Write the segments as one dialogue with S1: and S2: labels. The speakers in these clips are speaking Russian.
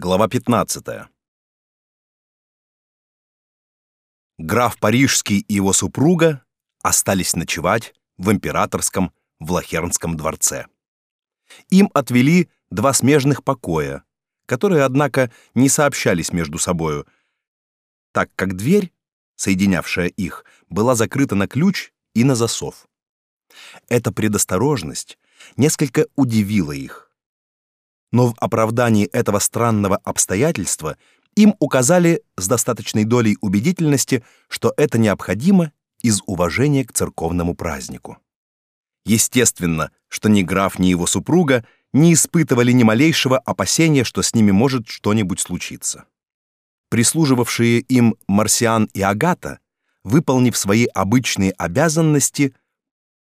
S1: Глава 15. Граф Парижский и его супруга остались ночевать в императорском Влахернском дворце. Им отвели два смежных покоя, которые, однако, не сообщались между собою, так как дверь, соединявшая их, была закрыта на ключ и на засов. Эта предосторожность несколько удивила их но в оправдании этого странного обстоятельства им указали с достаточной долей убедительности, что это необходимо из уважения к церковному празднику. Естественно, что ни граф, ни его супруга не испытывали ни малейшего опасения, что с ними может что-нибудь случиться. Прислуживавшие им Марсиан и Агата, выполнив свои обычные обязанности,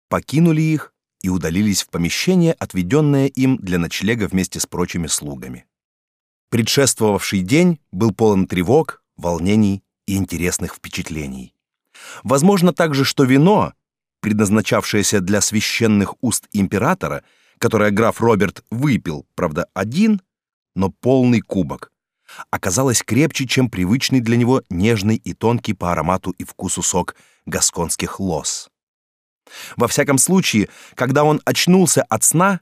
S1: покинули их и удалились в помещение, отведенное им для ночлега вместе с прочими слугами. Предшествовавший день был полон тревог, волнений и интересных впечатлений. Возможно также, что вино, предназначавшееся для священных уст императора, которое граф Роберт выпил, правда, один, но полный кубок, оказалось крепче, чем привычный для него нежный и тонкий по аромату и вкусу сок гасконских лос. Во всяком случае, когда он очнулся от сна,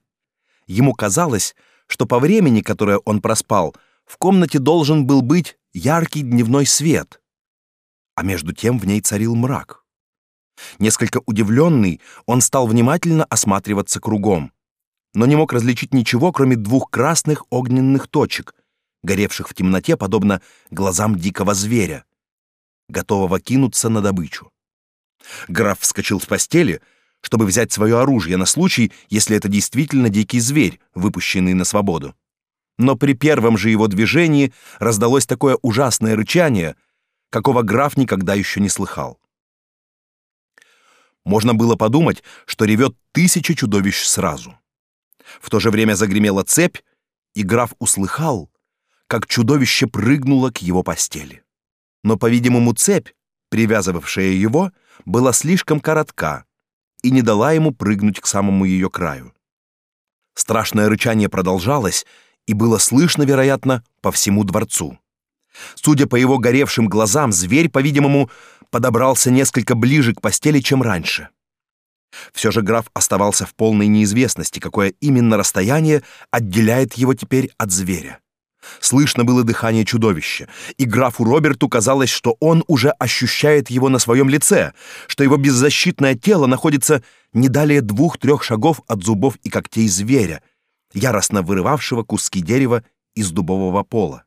S1: ему казалось, что по времени, которое он проспал, в комнате должен был быть яркий дневной свет, а между тем в ней царил мрак. Несколько удивленный, он стал внимательно осматриваться кругом, но не мог различить ничего, кроме двух красных огненных точек, горевших в темноте, подобно глазам дикого зверя, готового кинуться на добычу. Граф вскочил с постели, чтобы взять свое оружие на случай, если это действительно дикий зверь, выпущенный на свободу. Но при первом же его движении раздалось такое ужасное рычание, какого граф никогда еще не слыхал. Можно было подумать, что ревет тысяча чудовищ сразу. В то же время загремела цепь, и граф услыхал, как чудовище прыгнуло к его постели. Но, по-видимому, цепь, привязывавшая его, была слишком коротка и не дала ему прыгнуть к самому ее краю. Страшное рычание продолжалось и было слышно, вероятно, по всему дворцу. Судя по его горевшим глазам, зверь, по-видимому, подобрался несколько ближе к постели, чем раньше. Все же граф оставался в полной неизвестности, какое именно расстояние отделяет его теперь от зверя. Слышно было дыхание чудовища, и графу Роберту казалось, что он уже ощущает его на своем лице, что его беззащитное тело находится не далее двух-трех шагов от зубов и когтей зверя, яростно вырывавшего куски дерева из дубового пола.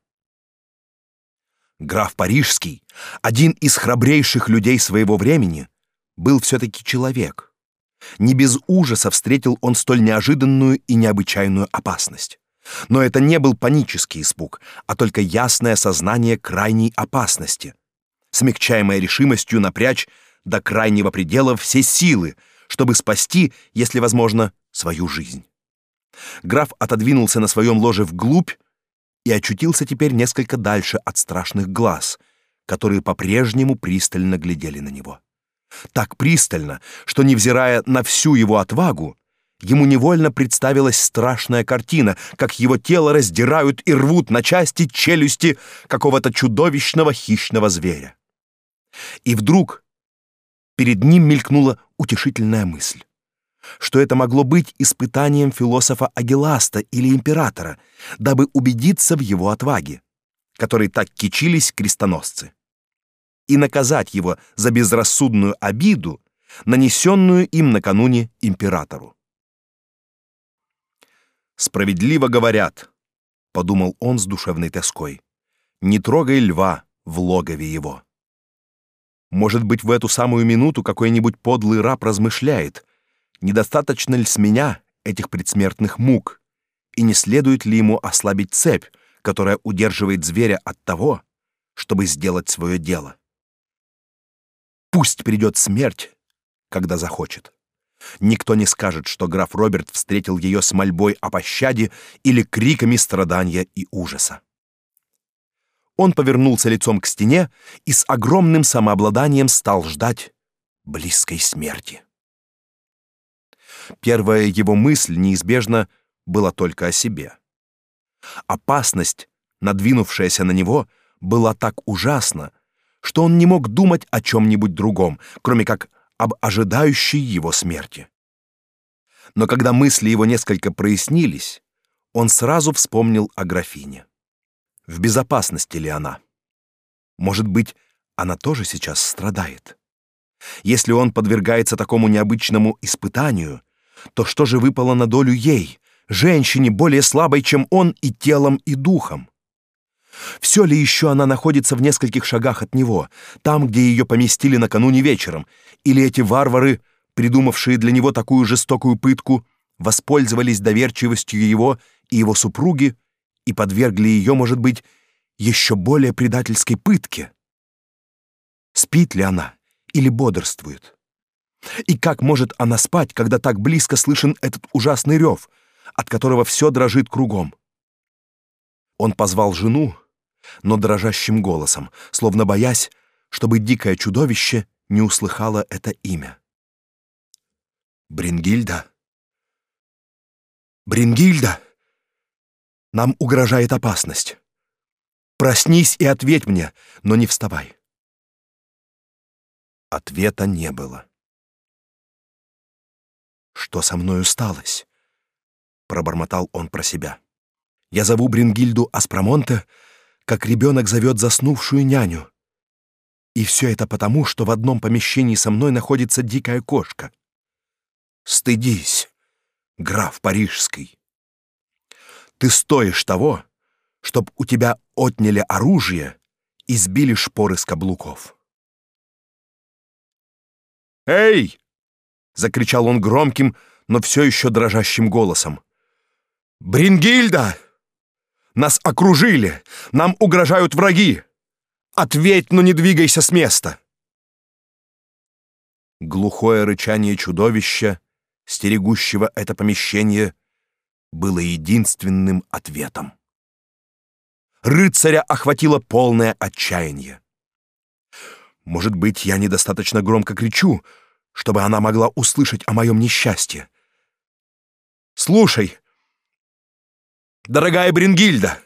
S1: Граф Парижский, один из храбрейших людей своего времени, был все-таки человек. Не без ужаса встретил он столь неожиданную и необычайную опасность. Но это не был панический испуг, а только ясное сознание крайней опасности, смягчаемое решимостью напрячь до крайнего предела все силы, чтобы спасти, если возможно, свою жизнь. Граф отодвинулся на своем ложе вглубь и очутился теперь несколько дальше от страшных глаз, которые по-прежнему пристально глядели на него. Так пристально, что, невзирая на всю его отвагу, Ему невольно представилась страшная картина, как его тело раздирают и рвут на части челюсти какого-то чудовищного хищного зверя. И вдруг перед ним мелькнула утешительная мысль, что это могло быть испытанием философа Агиласта или императора, дабы убедиться в его отваге, которой так кичились крестоносцы, и наказать его за безрассудную обиду, нанесенную им накануне императору. Справедливо говорят, подумал он с душевной тоской. Не трогай льва в логове его. Может быть, в эту самую минуту какой-нибудь подлый раб размышляет, недостаточно ли с меня этих предсмертных мук, и не следует ли ему ослабить цепь, которая удерживает зверя от того, чтобы сделать свое дело. Пусть придет смерть, когда захочет. Никто не скажет, что граф Роберт встретил ее с мольбой о пощаде или криками страдания и ужаса. Он повернулся лицом к стене и с огромным самообладанием стал ждать близкой смерти. Первая его мысль неизбежно была только о себе. Опасность, надвинувшаяся на него, была так ужасна, что он не мог думать о чем-нибудь другом, кроме как об ожидающей его смерти. Но когда мысли его несколько прояснились, он сразу вспомнил о графине. В безопасности ли она? Может быть, она тоже сейчас страдает? Если он подвергается такому необычному испытанию, то что же выпало на долю ей, женщине более слабой, чем он и телом, и духом? Все ли еще она находится в нескольких шагах от него, там, где ее поместили накануне вечером, или эти варвары, придумавшие для него такую жестокую пытку, воспользовались доверчивостью его и его супруги и подвергли ее, может быть, еще более предательской пытке? Спит ли она или бодрствует? И как может она спать, когда так близко слышен этот ужасный рев, от которого все дрожит кругом? Он позвал жену, но дрожащим голосом, словно боясь, чтобы дикое чудовище не услыхало это имя. «Брингильда! Брингильда! Нам угрожает опасность. Проснись и ответь мне, но не вставай». Ответа не было. «Что со мною сталось?» — пробормотал он про себя. «Я зову Брингильду Аспромонте, как ребенок зовет заснувшую няню. И все это потому, что в одном помещении со мной находится дикая кошка. Стыдись, граф Парижский. Ты стоишь того, чтоб у тебя отняли оружие и сбили шпоры с каблуков. «Эй!» — закричал он громким, но все еще дрожащим голосом. «Брингильда!» Нас окружили! Нам угрожают враги! Ответь, но не двигайся с места!» Глухое рычание чудовища, стерегущего это помещение, было единственным ответом. Рыцаря охватило полное отчаяние. Может быть, я недостаточно громко кричу, чтобы она могла услышать о моем несчастье. «Слушай, Дорогая Брингильда!»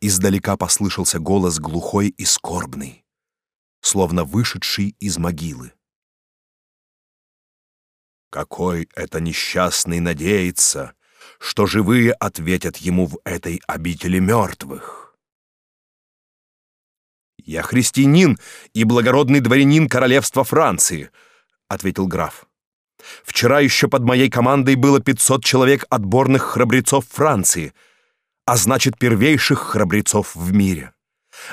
S1: Издалека послышался голос глухой и скорбный, словно вышедший из могилы. Какой это несчастный надеется, что живые ответят ему в этой обители мертвых. «Я христианин и благородный дворянин королевства Франции», — ответил граф. Вчера еще под моей командой было 500 человек отборных храбрецов Франции, а значит, первейших храбрецов в мире.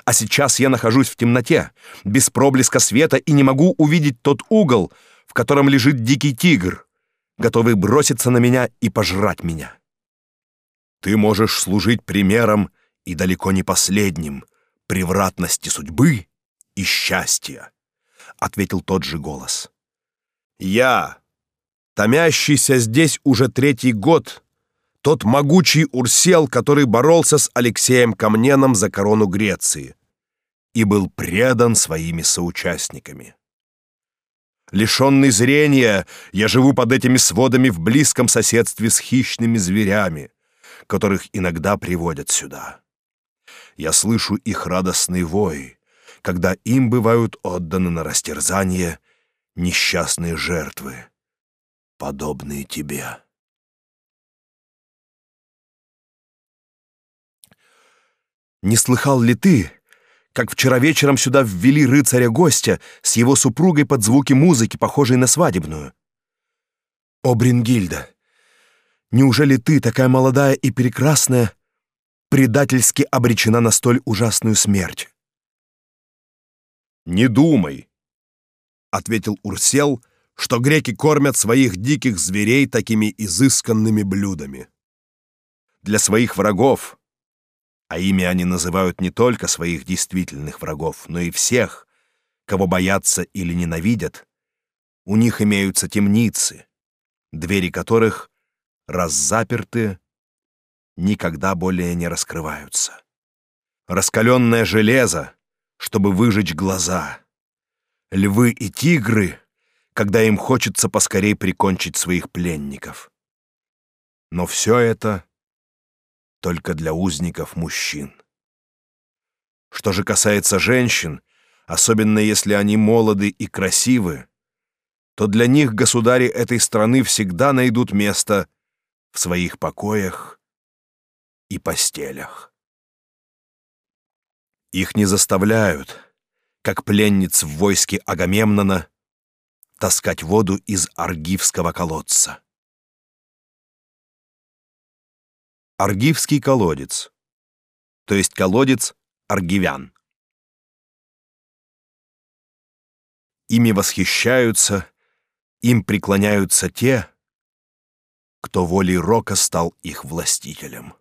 S1: А сейчас я нахожусь в темноте, без проблеска света и не могу увидеть тот угол, в котором лежит дикий тигр, готовый броситься на меня и пожрать меня. Ты можешь служить примером и далеко не последним превратности судьбы и счастья, ответил тот же голос. Я, томящийся здесь уже третий год, тот могучий Урсел, который боролся с Алексеем Камненом за корону Греции и был предан своими соучастниками. Лишенный зрения, я живу под этими сводами в близком соседстве с хищными зверями, которых иногда приводят сюда. Я слышу их радостный вой, когда им бывают отданы на растерзание несчастные жертвы, подобные тебе. Не слыхал ли ты, как вчера вечером сюда ввели рыцаря-гостя с его супругой под звуки музыки, похожей на свадебную? О, Брингильда, неужели ты, такая молодая и прекрасная, предательски обречена на столь ужасную смерть? Не думай, ответил Урсел, — что греки кормят своих диких зверей такими изысканными блюдами. Для своих врагов, а ими они называют не только своих действительных врагов, но и всех, кого боятся или ненавидят, у них имеются темницы, двери которых, раз заперты, никогда более не раскрываются. Раскаленное железо, чтобы выжечь глаза. Львы и тигры — когда им хочется поскорей прикончить своих пленников. Но все это только для узников мужчин. Что же касается женщин, особенно если они молоды и красивы, то для них государи этой страны всегда найдут место в своих покоях и постелях. Их не заставляют, как пленниц в войске Агамемнона, таскать воду из аргивского колодца. Аргивский колодец, то есть колодец аргивян. Ими восхищаются, им преклоняются те, кто волей Рока стал их властителем.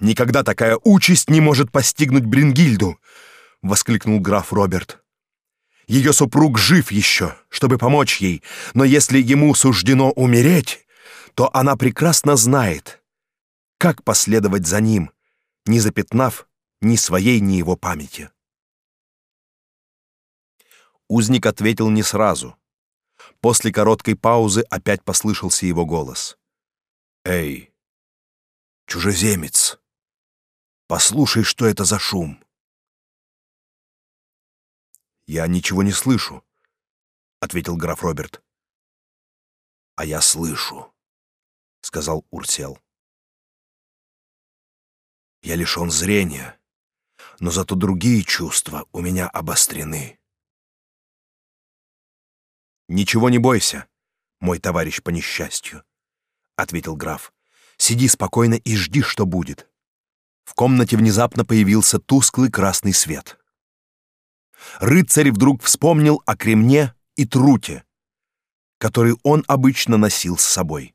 S1: «Никогда такая участь не может постигнуть Брингильду!» — воскликнул граф Роберт. «Ее супруг жив еще, чтобы помочь ей, но если ему суждено умереть, то она прекрасно знает, как последовать за ним, не запятнав ни своей, ни его памяти. Узник ответил не сразу. После короткой паузы опять послышался его голос. «Эй, чужеземец, послушай, что это за шум!» «Я ничего не слышу», — ответил граф Роберт. «А я слышу», — сказал Урсел. «Я лишён зрения, но зато другие чувства у меня обострены». «Ничего не бойся, мой товарищ по несчастью», — ответил граф. «Сиди спокойно и жди, что будет». В комнате внезапно появился тусклый красный свет. Рыцарь вдруг вспомнил о кремне и труте, который он обычно носил с собой.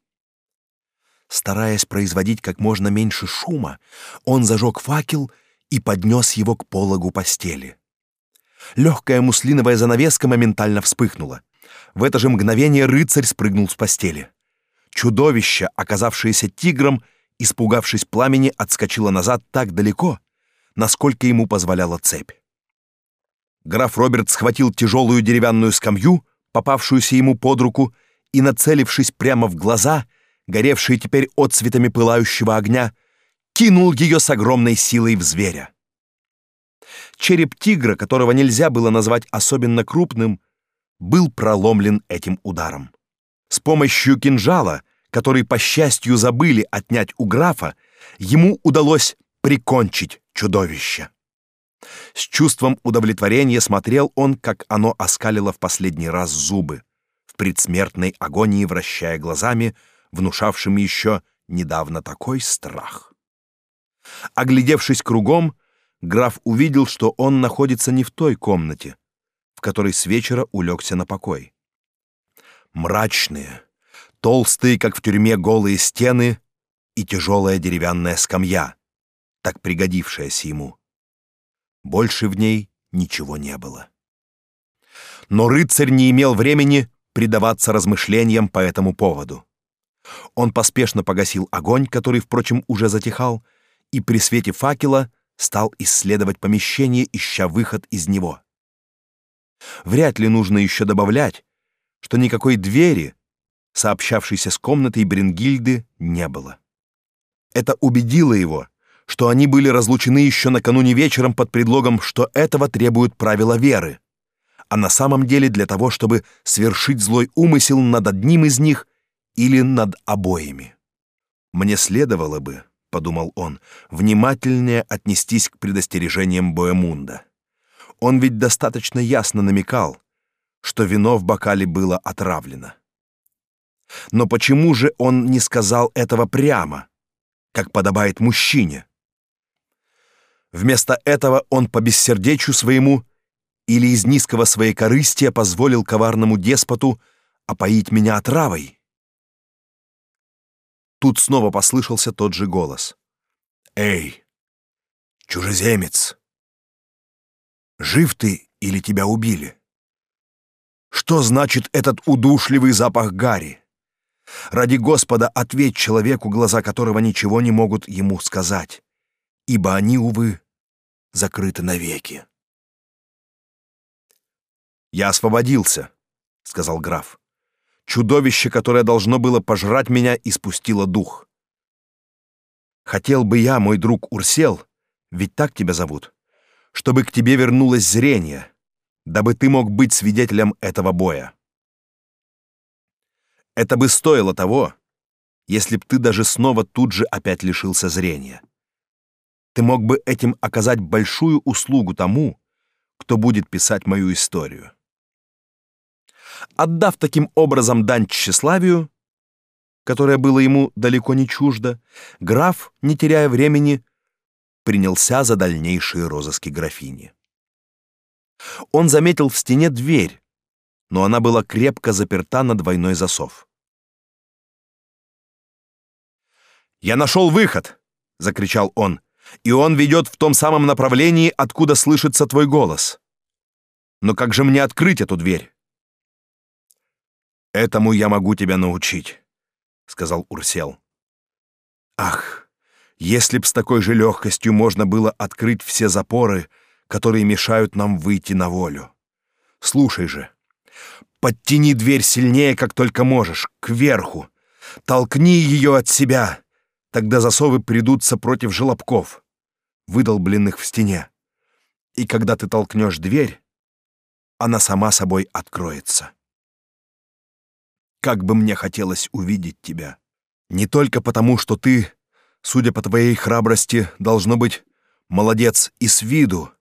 S1: Стараясь производить как можно меньше шума, он зажег факел и поднес его к пологу постели. Легкая муслиновая занавеска моментально вспыхнула. В это же мгновение рыцарь спрыгнул с постели. Чудовище, оказавшееся тигром, испугавшись пламени, отскочило назад так далеко, насколько ему позволяла цепь. Граф Роберт схватил тяжелую деревянную скамью, попавшуюся ему под руку, и, нацелившись прямо в глаза, горевшие теперь отцветами пылающего огня, кинул ее с огромной силой в зверя. Череп тигра, которого нельзя было назвать особенно крупным, был проломлен этим ударом. С помощью кинжала, который по счастью забыли отнять у графа, ему удалось прикончить чудовище. С чувством удовлетворения смотрел он, как оно оскалило в последний раз зубы, в предсмертной агонии вращая глазами, внушавшими еще недавно такой страх. Оглядевшись кругом, граф увидел, что он находится не в той комнате, в которой с вечера улегся на покой. Мрачные, толстые, как в тюрьме, голые стены и тяжелая деревянная скамья, так пригодившаяся ему. Больше в ней ничего не было. Но рыцарь не имел времени предаваться размышлениям по этому поводу. Он поспешно погасил огонь, который, впрочем, уже затихал, и при свете факела стал исследовать помещение, ища выход из него. Вряд ли нужно еще добавлять, что никакой двери, сообщавшейся с комнатой Брингильды, не было. Это убедило его, что они были разлучены еще накануне вечером под предлогом, что этого требуют правила веры, а на самом деле для того, чтобы свершить злой умысел над одним из них или над обоими. Мне следовало бы, подумал он, внимательнее отнестись к предостережениям Боемунда. Он ведь достаточно ясно намекал, что вино в бокале было отравлено. Но почему же он не сказал этого прямо, как подобает мужчине? Вместо этого он по бессердечию своему или из низкого своей корыстия позволил коварному деспоту опоить меня отравой. Тут снова послышался тот же голос. «Эй, чужеземец! Жив ты или тебя убили? Что значит этот удушливый запах гари? Ради Господа ответь человеку, глаза которого ничего не могут ему сказать, ибо они, увы, закрыты навеки». «Я освободился», — сказал граф. Чудовище, которое должно было пожрать меня, испустило дух. Хотел бы я, мой друг Урсел, ведь так тебя зовут, чтобы к тебе вернулось зрение, дабы ты мог быть свидетелем этого боя. Это бы стоило того, если б ты даже снова тут же опять лишился зрения. Ты мог бы этим оказать большую услугу тому, кто будет писать мою историю. Отдав таким образом дань тщеславию, которое было ему далеко не чуждо, граф, не теряя времени, принялся за дальнейшие розыски графини. Он заметил в стене дверь, но она была крепко заперта на двойной засов. «Я нашел выход!» — закричал он. «И он ведет в том самом направлении, откуда слышится твой голос. Но как же мне открыть эту дверь?» «Этому я могу тебя научить», — сказал Урсел. «Ах, если б с такой же легкостью можно было открыть все запоры, которые мешают нам выйти на волю. Слушай же, подтяни дверь сильнее, как только можешь, кверху. Толкни ее от себя, тогда засовы придутся против желобков, выдолбленных в стене. И когда ты толкнешь дверь, она сама собой откроется. Как бы мне хотелось увидеть тебя. Не только потому, что ты судя по твоей храбрости, должно быть молодец и с виду,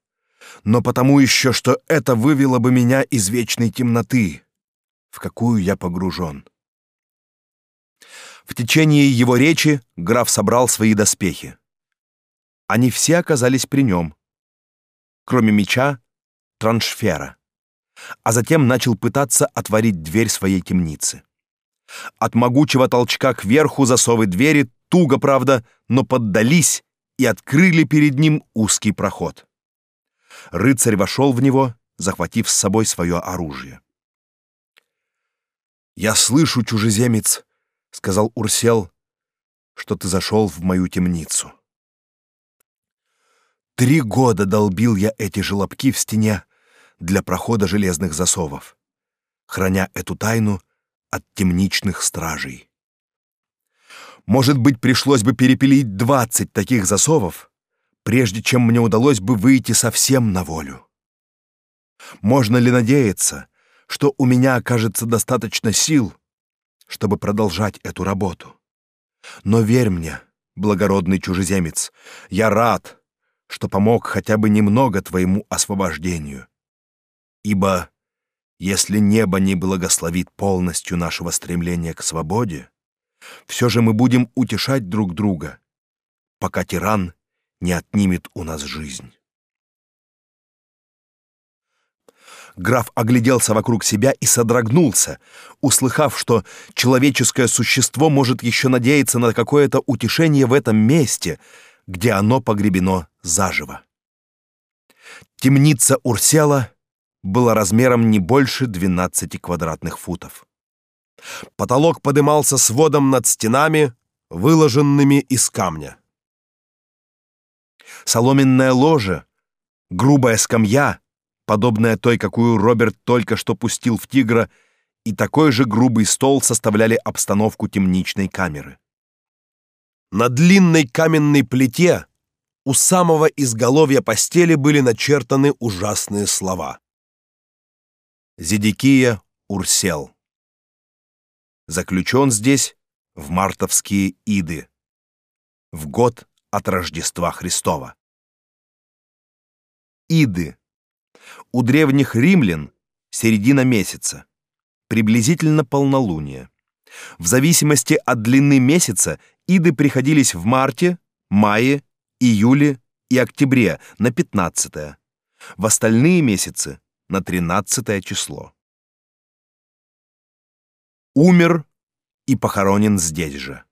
S1: но потому еще, что это вывело бы меня из вечной темноты, в какую я погружен. В течение его речи граф собрал свои доспехи. Они все оказались при нем, кроме меча, траншфера, а затем начал пытаться отворить дверь своей темницы. От могучего толчка кверху засовы двери туго, правда, но поддались и открыли перед ним узкий проход. Рыцарь вошел в него, захватив с собой свое оружие. «Я слышу, чужеземец», — сказал Урсел, — «что ты зашел в мою темницу». Три года долбил я эти желобки в стене для прохода железных засовов, храня эту тайну от темничных стражей. Может быть, пришлось бы перепилить двадцать таких засовов, прежде чем мне удалось бы выйти совсем на волю. Можно ли надеяться, что у меня окажется достаточно сил, чтобы продолжать эту работу? Но верь мне, благородный чужеземец, я рад, что помог хотя бы немного твоему освобождению. Ибо если небо не благословит полностью нашего стремления к свободе, все же мы будем утешать друг друга, пока тиран не отнимет у нас жизнь. Граф огляделся вокруг себя и содрогнулся, услыхав, что человеческое существо может еще надеяться на какое-то утешение в этом месте, где оно погребено заживо. Темница Урсела была размером не больше 12 квадратных футов. Потолок подымался сводом над стенами, выложенными из камня. Соломенное ложе, грубая скамья, подобная той, какую Роберт только что пустил в тигра, и такой же грубый стол составляли обстановку темничной камеры. На длинной каменной плите у самого изголовья постели были начертаны ужасные слова. Зедекия Урсел заключен здесь в мартовские иды, в год от Рождества Христова. Иды. У древних римлян середина месяца, приблизительно полнолуние. В зависимости от длины месяца иды приходились в марте, мае, июле и октябре на 15 -е. в остальные месяцы на 13 число умер и похоронен здесь же.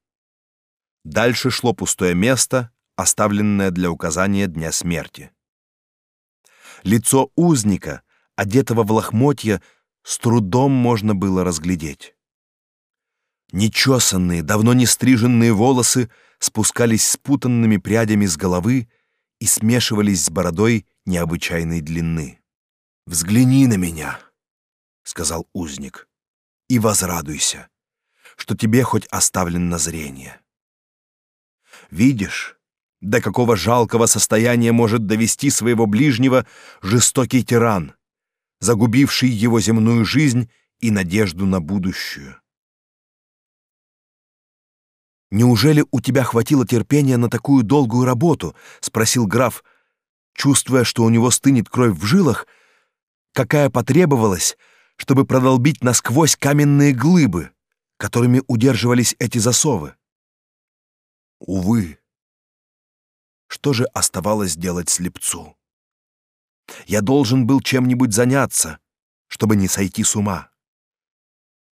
S1: Дальше шло пустое место, оставленное для указания дня смерти. Лицо узника, одетого в лохмотья, с трудом можно было разглядеть. Нечесанные, давно не стриженные волосы спускались спутанными прядями с головы и смешивались с бородой необычайной длины. «Взгляни на меня», — сказал узник и возрадуйся, что тебе хоть оставлено зрение. Видишь, до какого жалкого состояния может довести своего ближнего жестокий тиран, загубивший его земную жизнь и надежду на будущую. Неужели у тебя хватило терпения на такую долгую работу? спросил граф, чувствуя, что у него стынет кровь в жилах, какая потребовалась, чтобы продолбить насквозь каменные глыбы, которыми удерживались эти засовы. Увы, что же оставалось делать слепцу? Я должен был чем-нибудь заняться, чтобы не сойти с ума.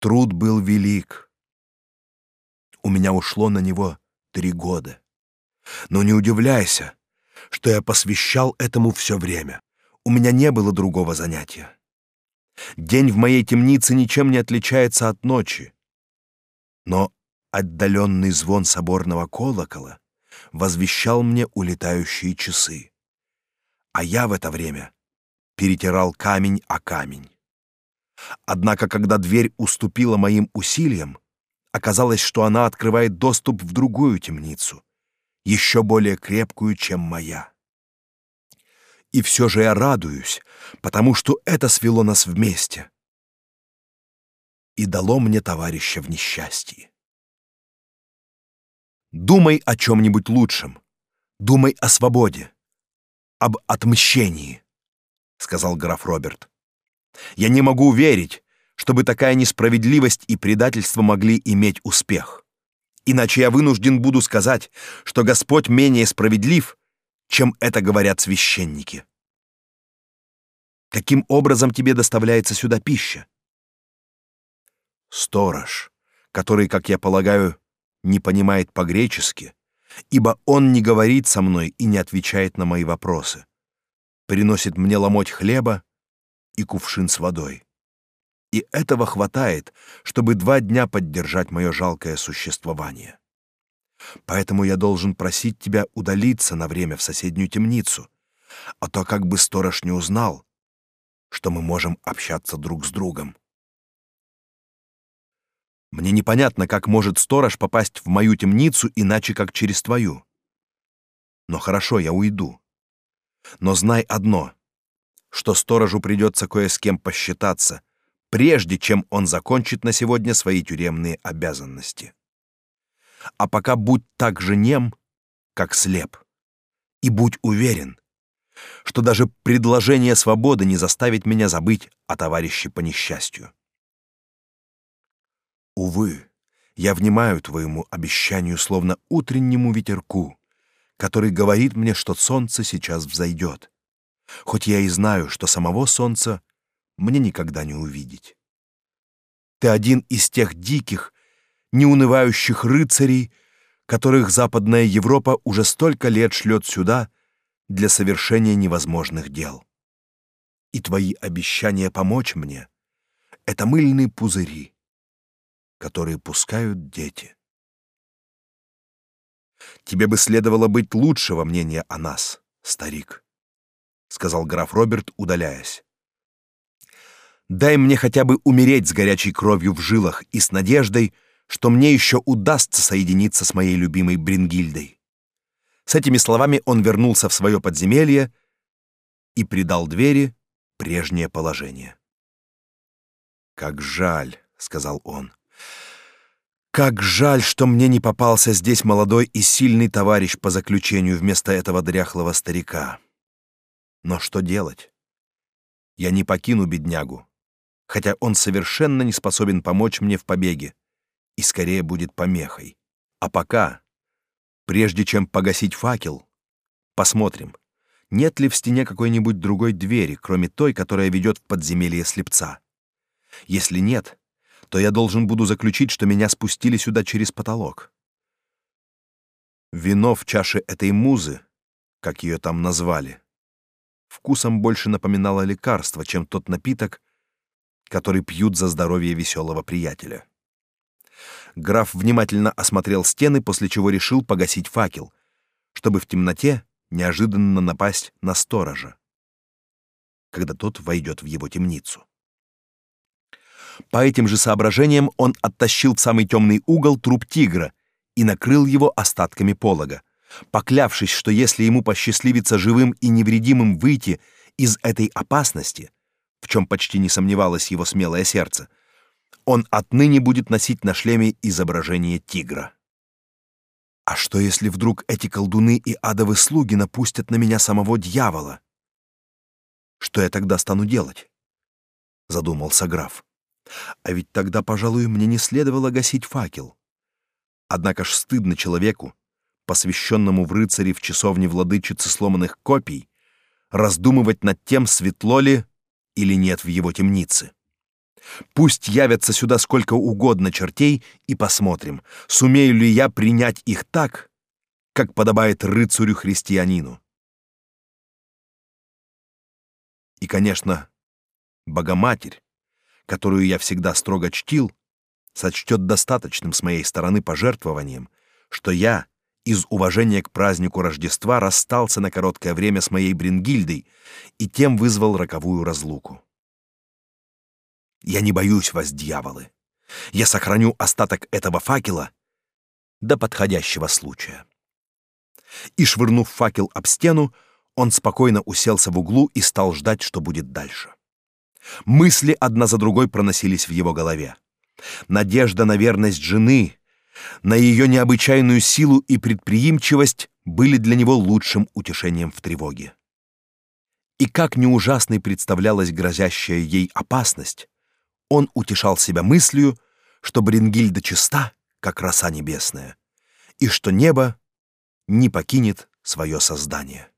S1: Труд был велик. У меня ушло на него три года. Но не удивляйся, что я посвящал этому все время. У меня не было другого занятия. День в моей темнице ничем не отличается от ночи. Но отдаленный звон соборного колокола возвещал мне улетающие часы. А я в это время перетирал камень о камень. Однако, когда дверь уступила моим усилиям, оказалось, что она открывает доступ в другую темницу, еще более крепкую, чем моя. И все же я радуюсь, потому что это свело нас вместе и дало мне товарища в несчастье. Думай о чем-нибудь лучшем. Думай о свободе, об отмщении, сказал граф Роберт. Я не могу верить, чтобы такая несправедливость и предательство могли иметь успех. Иначе я вынужден буду сказать, что Господь менее справедлив, чем это говорят священники. Каким образом тебе доставляется сюда пища? Сторож, который, как я полагаю, не понимает по-гречески, ибо он не говорит со мной и не отвечает на мои вопросы. Приносит мне ломоть хлеба и кувшин с водой. И этого хватает, чтобы два дня поддержать мое жалкое существование. Поэтому я должен просить тебя удалиться на время в соседнюю темницу, а то как бы сторож не узнал, что мы можем общаться друг с другом. Мне непонятно, как может сторож попасть в мою темницу иначе, как через твою. Но хорошо, я уйду. Но знай одно, что сторожу придется кое с кем посчитаться, прежде чем он закончит на сегодня свои тюремные обязанности. А пока будь так же нем, как слеп, и будь уверен, что даже предложение свободы не заставит меня забыть о товарище по несчастью. Увы, я внимаю твоему обещанию словно утреннему ветерку, который говорит мне, что солнце сейчас взойдет, хоть я и знаю, что самого солнца мне никогда не увидеть. Ты один из тех диких, неунывающих рыцарей, которых Западная Европа уже столько лет шлет сюда для совершения невозможных дел. И твои обещания помочь мне — это мыльные пузыри, которые пускают дети. Тебе бы следовало быть лучшего мнения о нас, старик, сказал граф Роберт, удаляясь. Дай мне хотя бы умереть с горячей кровью в жилах и с надеждой, что мне еще удастся соединиться с моей любимой Брингильдой. С этими словами он вернулся в свое подземелье и придал двери прежнее положение. Как жаль, сказал он. Как жаль, что мне не попался здесь молодой и сильный товарищ по заключению вместо этого дряхлого старика. Но что делать? Я не покину беднягу, хотя он совершенно не способен помочь мне в побеге и скорее будет помехой. А пока, прежде чем погасить факел, посмотрим, нет ли в стене какой-нибудь другой двери, кроме той, которая ведет в подземелье слепца. Если нет, то я должен буду заключить, что меня спустили сюда через потолок. Вино в чаше этой музы, как ее там назвали, вкусом больше напоминало лекарство, чем тот напиток, который пьют за здоровье веселого приятеля. Граф внимательно осмотрел стены, после чего решил погасить факел, чтобы в темноте неожиданно напасть на сторожа, когда тот войдет в его темницу. По этим же соображениям он оттащил в самый темный угол труп тигра и накрыл его остатками полога, поклявшись, что если ему посчастливится живым и невредимым выйти из этой опасности, в чем почти не сомневалось его смелое сердце, он отныне будет носить на шлеме изображение тигра. А что если вдруг эти колдуны и адовы слуги напустят на меня самого дьявола? Что я тогда стану делать? Задумался граф. А ведь тогда, пожалуй, мне не следовало гасить факел. Однако ж стыдно человеку, посвященному в рыцари в часовне владычицы сломанных копий, раздумывать над тем, светло ли или нет в его темнице. Пусть явятся сюда сколько угодно чертей и посмотрим, сумею ли я принять их так, как подобает рыцарю-христианину. И, конечно, Богоматерь, которую я всегда строго чтил, сочтет достаточным с моей стороны пожертвованием, что я из уважения к празднику Рождества расстался на короткое время с моей Брингильдой и тем вызвал роковую разлуку. Я не боюсь вас, дьяволы. Я сохраню остаток этого факела до подходящего случая. И швырнув факел об стену, он спокойно уселся в углу и стал ждать, что будет дальше. Мысли одна за другой проносились в его голове. Надежда на верность жены, на ее необычайную силу и предприимчивость были для него лучшим утешением в тревоге. И как не ужасной представлялась грозящая ей опасность, он утешал себя мыслью, что Брингильда чиста, как роса небесная, и что небо не покинет свое создание.